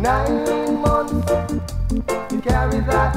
Nine months you carry that